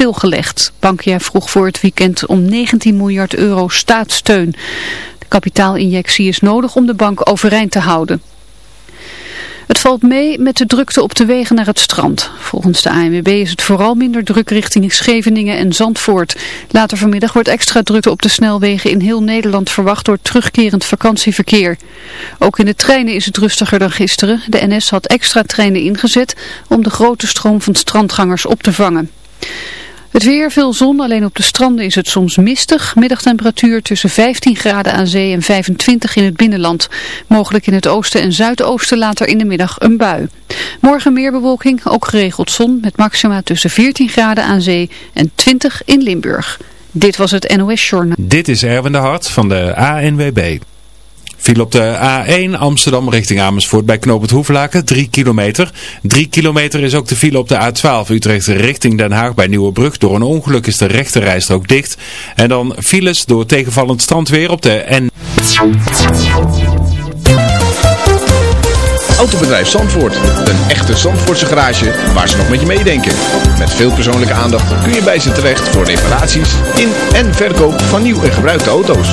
stilgelegd. Bankia vroeg voor het weekend om 19 miljard euro staatssteun. De kapitaalinjectie is nodig om de bank overeind te houden. Het valt mee met de drukte op de wegen naar het strand. Volgens de ANWB is het vooral minder druk richting Scheveningen en Zandvoort. Later vanmiddag wordt extra drukte op de snelwegen in heel Nederland verwacht door terugkerend vakantieverkeer. Ook in de treinen is het rustiger dan gisteren. De NS had extra treinen ingezet om de grote stroom van strandgangers op te vangen. Het weer, veel zon, alleen op de stranden is het soms mistig. Middagtemperatuur tussen 15 graden aan zee en 25 in het binnenland. Mogelijk in het oosten en zuidoosten later in de middag een bui. Morgen meer bewolking, ook geregeld zon met maxima tussen 14 graden aan zee en 20 in Limburg. Dit was het NOS Journal. Dit is Erwin de Hart van de ANWB. Viel op de A1 Amsterdam richting Amersfoort bij Knoop Hoeflaken 3 kilometer. 3 kilometer is ook de file op de A12 Utrecht richting Den Haag bij Nieuwebrug. Door een ongeluk is de rechterrijstrook dicht. En dan files door tegenvallend strandweer op de N. Autobedrijf Zandvoort. Een echte Zandvoortse garage waar ze nog met je meedenken. Met veel persoonlijke aandacht kun je bij ze terecht voor reparaties in en verkoop van nieuw en gebruikte auto's.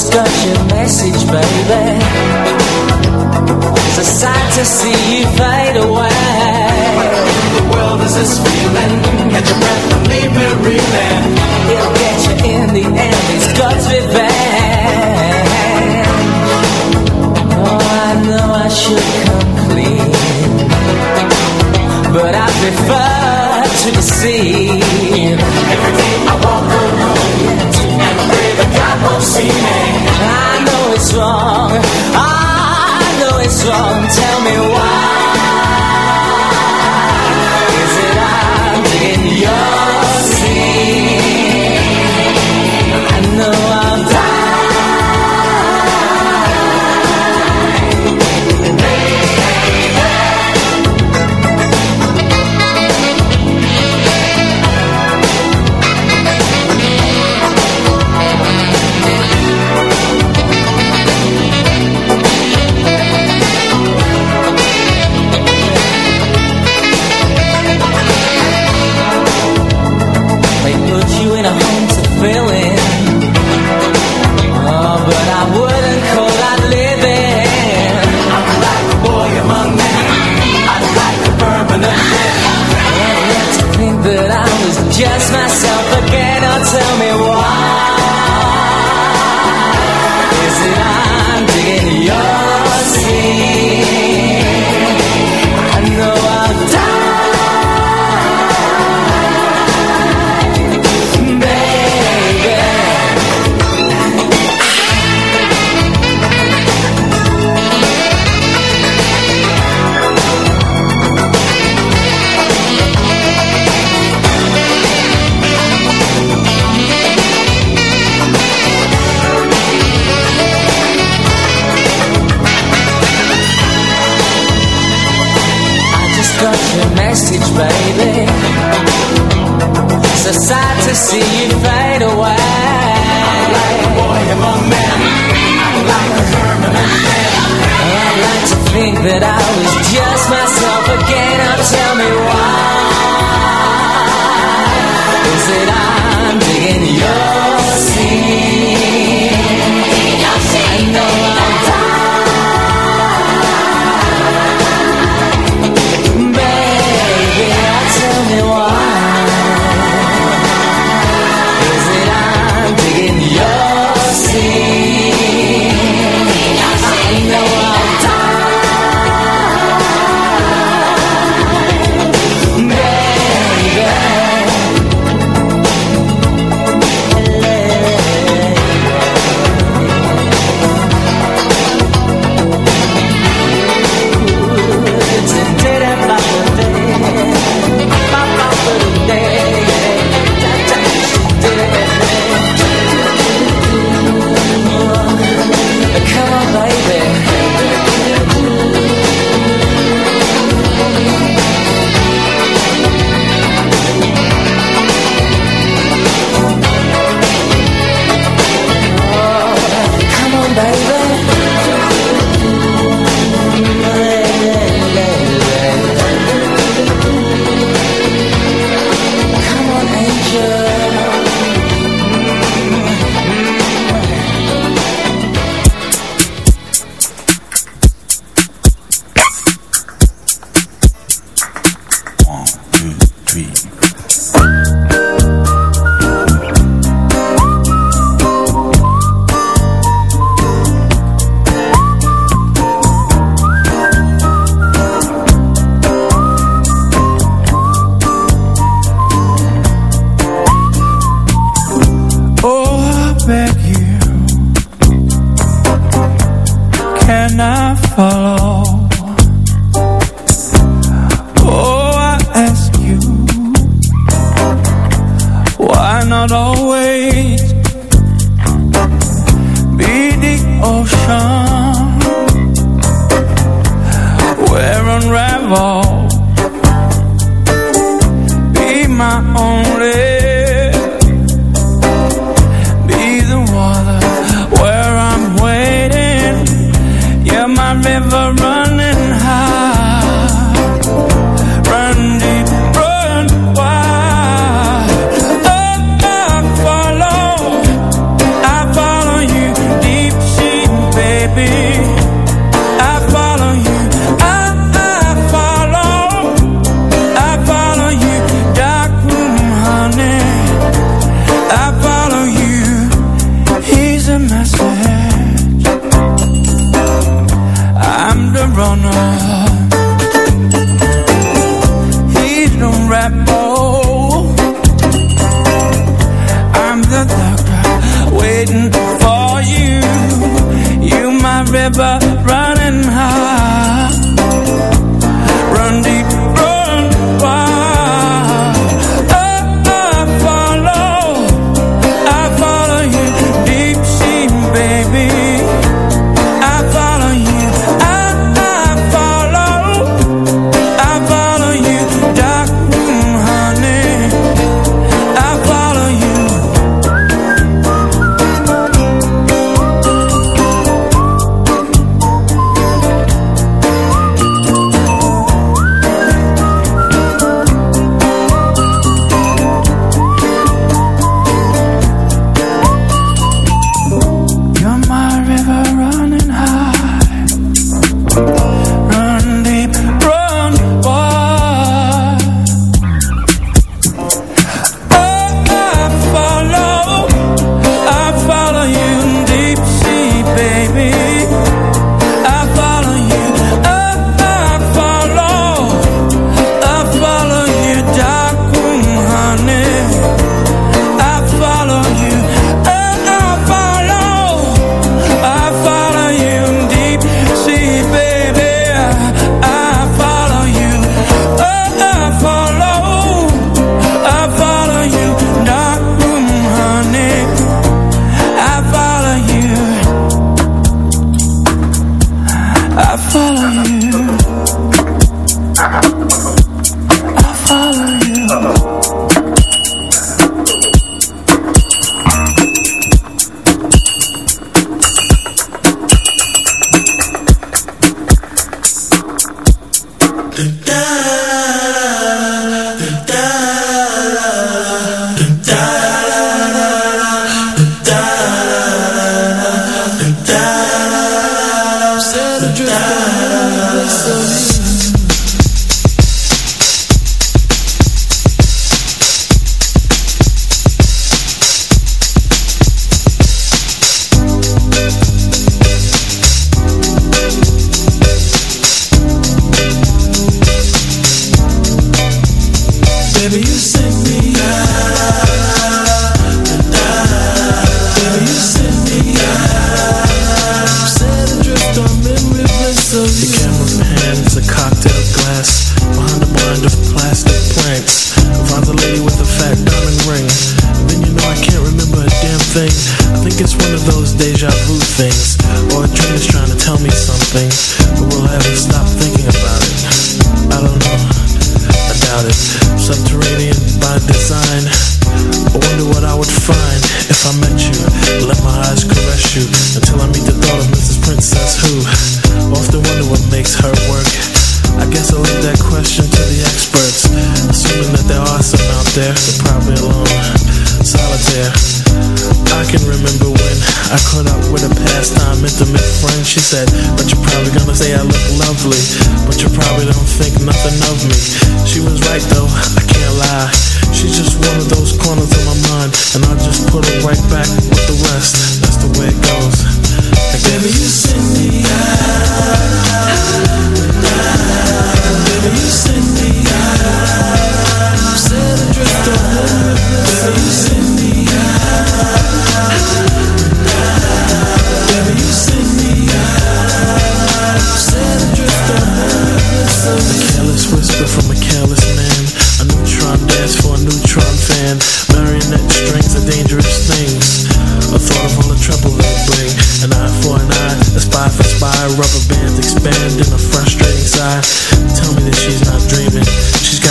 Just got your message, baby. It's a sight to see you fade away. The world is this message, baby. So sad to see you fade away. I'm like a boy among men. I'm like a permanent man. I like to think that I was just myself again. Now tell me why. Is it I? quickly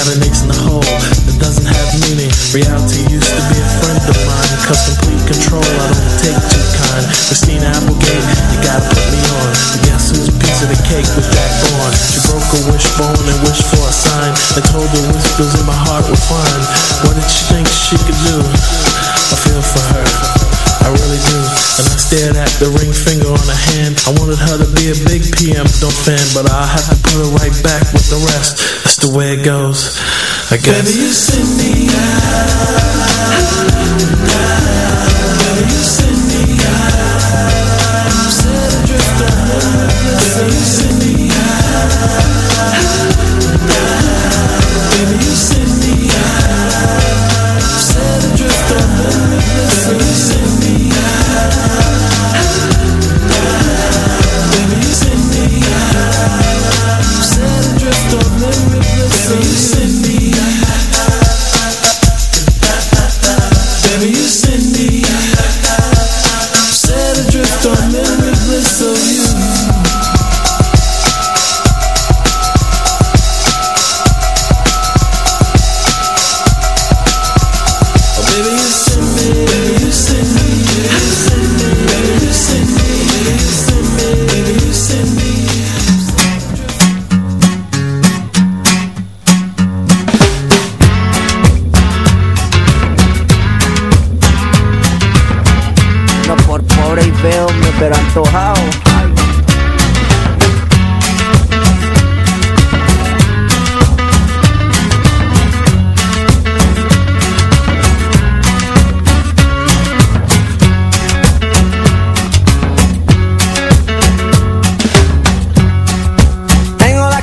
an aches in the hole that doesn't have meaning. Reality used to be a friend of mine, cause complete control I don't take too kind. Christina Applegate, you gotta put me on. But guess whose piece of the cake was backbone? She broke a wishbone and wished for a sign, I told the whispers in my heart were fine. What did she think she could do? I feel for her stared at The ring finger on her hand. I wanted her to be a big PM Don't fan But I had to put her right back with the rest. That's the way it goes I guess. Baby you send me out.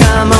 cama.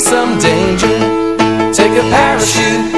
some danger. Take a parachute.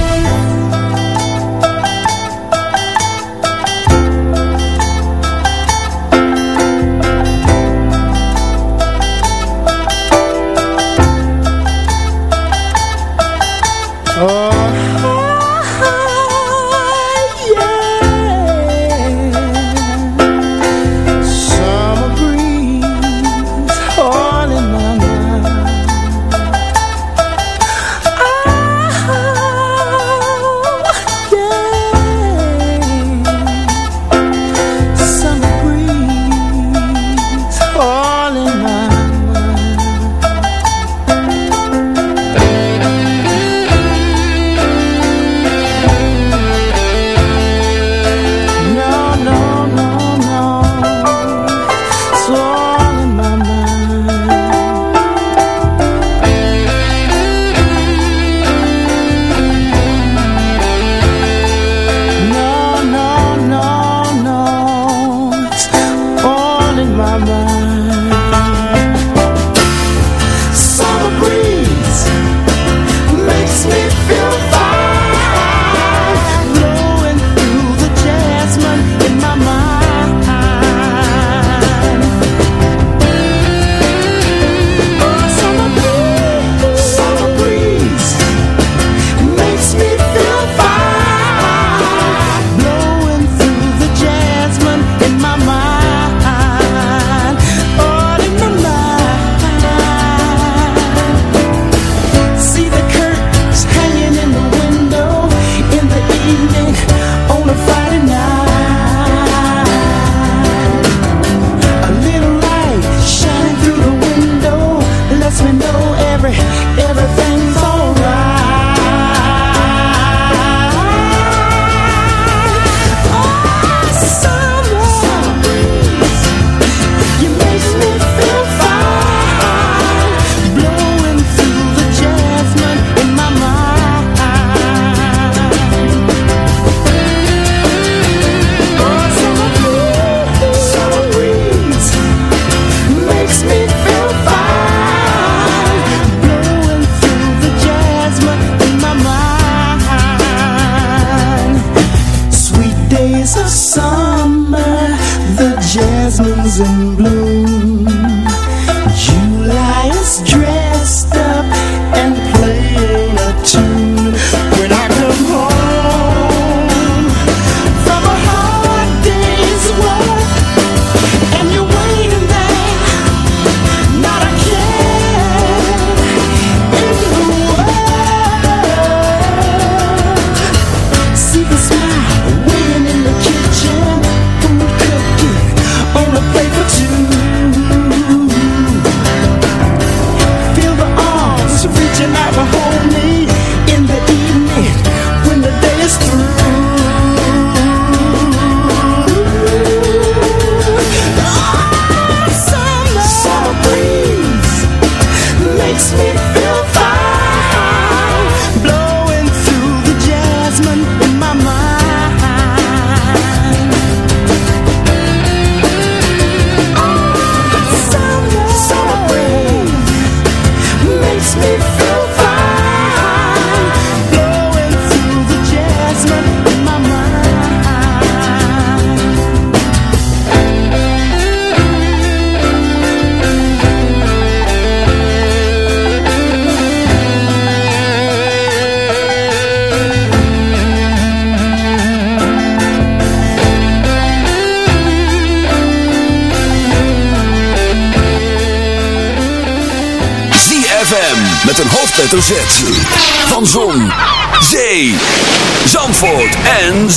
En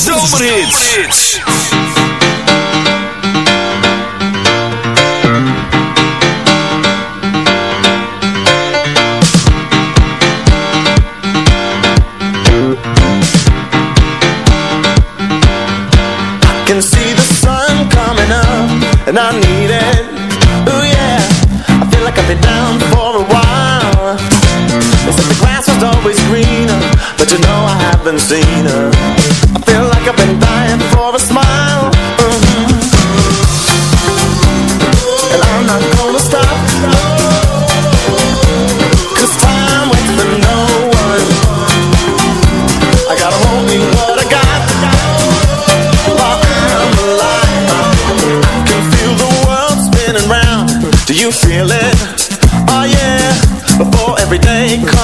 can see the sun coming up, and I need it. Ooh yeah, I feel like I've been down for a while. They said the grass was always greener, but you know I haven't seen her. I feel like I've been dying for a smile. Mhm. And I'm not gonna stop. 'Cause time waits for no one. I gotta hold what I got. While I'm alive, I can feel the world spinning round. Do you feel it? Oh yeah. Before every day comes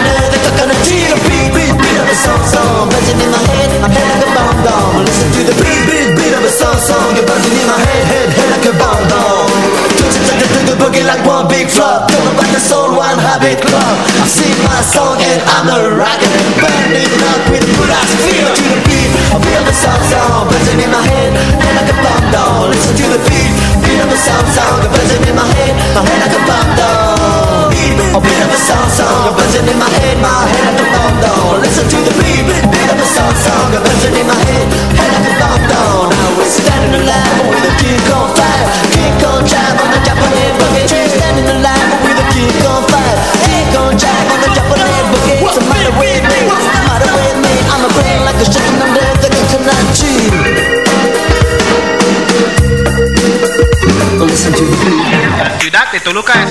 A coconut tree. The beat, beat, beat of a song song buzzing in my head, my head like a bomb dome. Listen to the beat, beat, beat of a song song buzzing in my head, head, head like a bomb the boogie like one big flop. Don't the soul, club. I my song and I'm a. Burning up with good feel to the beat. I feel the song song buzzing in my head, head like a bomb dome. Listen to the beat, beat of a song song buzzing in my head, my head like a bomb dome. A bit of a song song, a buzzing in my head, my head at the bomb down. Listen to the beat, bit, bit of a song song, a buzzing in my head, head at the bomb down. Now we're standing alive with a kick on fire, kick on jive on the Japanese boogie. Standing alive with a kick on fire, kick on jive on the Japanese boogie. What's the matter with me? What's the matter with me? I'm a brain like a chicken under the coconut tree. Listen to the beat. Ciudad de Toluca es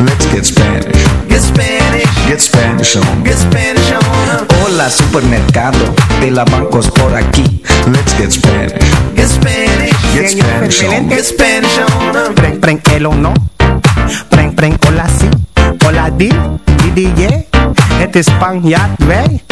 Let's get Spanish. Get Spanish. Get Spanish on. Get Spanish on. Hola supermercado de la bancos por aquí. Let's get Spanish. Get Spanish. Get Spanish on. Get Spanish on. Preng, preng, el o no. Preng, preng, hola si. Hola di, di, di, yeah. Het is Spanjaard, wij.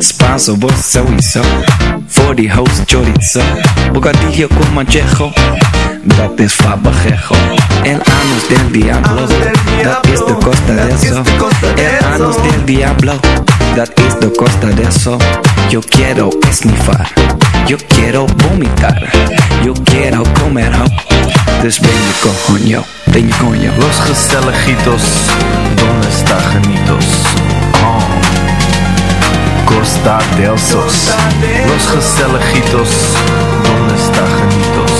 Spanso, vos sowieso. Die host chorizo. Bocadillo con manchejo. Dat is fabajejo. El anus del diablo. Dat is de costa de eso. El anus del diablo. Dat is de costa de eso. Yo quiero esnifar. Yo quiero vomitar. Yo quiero comer ho. Dus ben je coño. Ben je coño. Los gezelligitos, donde está genitos? Oh. Costa del Sos. Los gezelligitos, donde está genitos?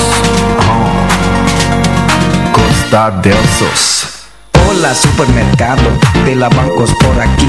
Oh. Costa del Sos. Hola supermercado de la bancos por aquí.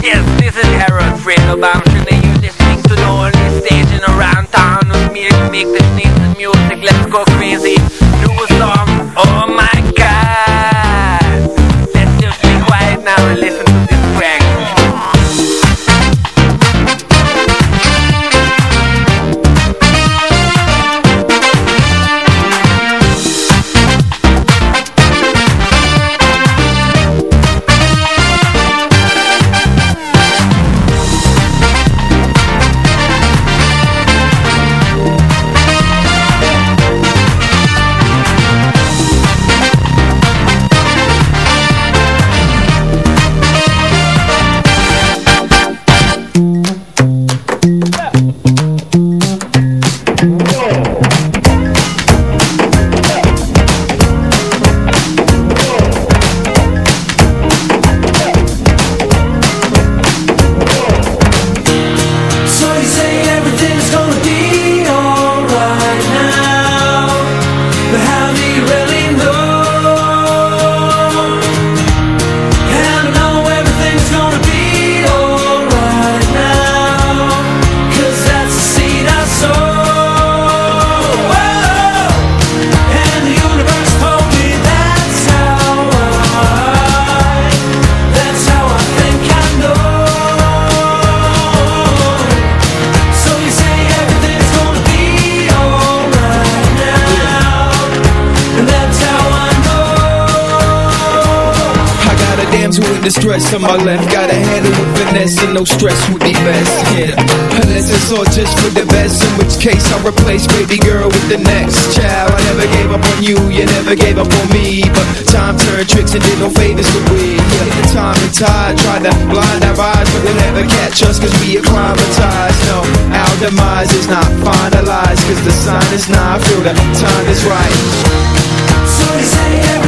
Yes, this is Harold Bamshin and you're listening to the only station around town with me to make sneeze music. Let's go crazy. Did no favors to we. Yeah, time and tide tried to blind our eyes, but they'll never catch us cause we acclimatized. No, our demise is not finalized cause the sign is not. I feel the time is right. So you say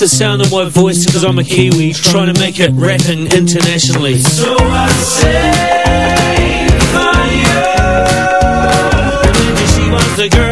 the sound of my voice because I'm a Kiwi Trying to make it rapping internationally. So I say for you And she wants the girl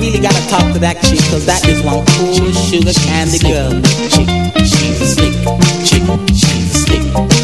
really gotta talk to that chick, cause that is one cool sugar candy girl. Chick, she's slick, chick, she's slick,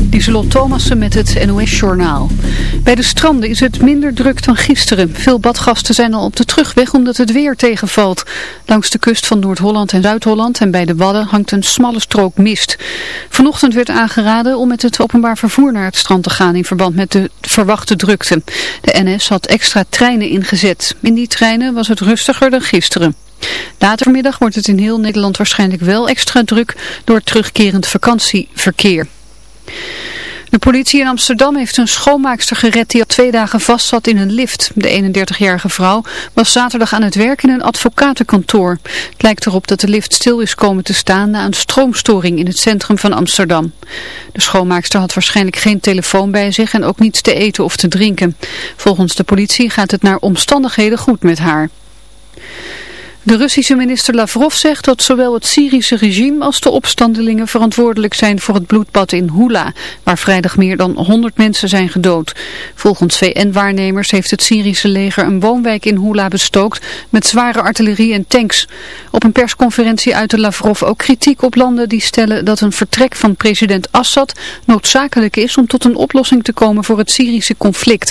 Lieselot Thomassen met het NOS-journaal. Bij de stranden is het minder druk dan gisteren. Veel badgasten zijn al op de terugweg omdat het weer tegenvalt. Langs de kust van Noord-Holland en Zuid-Holland en bij de Wadden hangt een smalle strook mist. Vanochtend werd aangeraden om met het openbaar vervoer naar het strand te gaan in verband met de verwachte drukte. De NS had extra treinen ingezet. In die treinen was het rustiger dan gisteren. Later vanmiddag wordt het in heel Nederland waarschijnlijk wel extra druk door terugkerend vakantieverkeer. De politie in Amsterdam heeft een schoonmaakster gered die al twee dagen vast zat in een lift. De 31-jarige vrouw was zaterdag aan het werk in een advocatenkantoor. Het lijkt erop dat de lift stil is komen te staan na een stroomstoring in het centrum van Amsterdam. De schoonmaakster had waarschijnlijk geen telefoon bij zich en ook niets te eten of te drinken. Volgens de politie gaat het naar omstandigheden goed met haar. De Russische minister Lavrov zegt dat zowel het Syrische regime als de opstandelingen verantwoordelijk zijn voor het bloedbad in Hula, waar vrijdag meer dan 100 mensen zijn gedood. Volgens VN-waarnemers heeft het Syrische leger een woonwijk in Hula bestookt met zware artillerie en tanks. Op een persconferentie uitte Lavrov ook kritiek op landen die stellen dat een vertrek van president Assad noodzakelijk is om tot een oplossing te komen voor het Syrische conflict.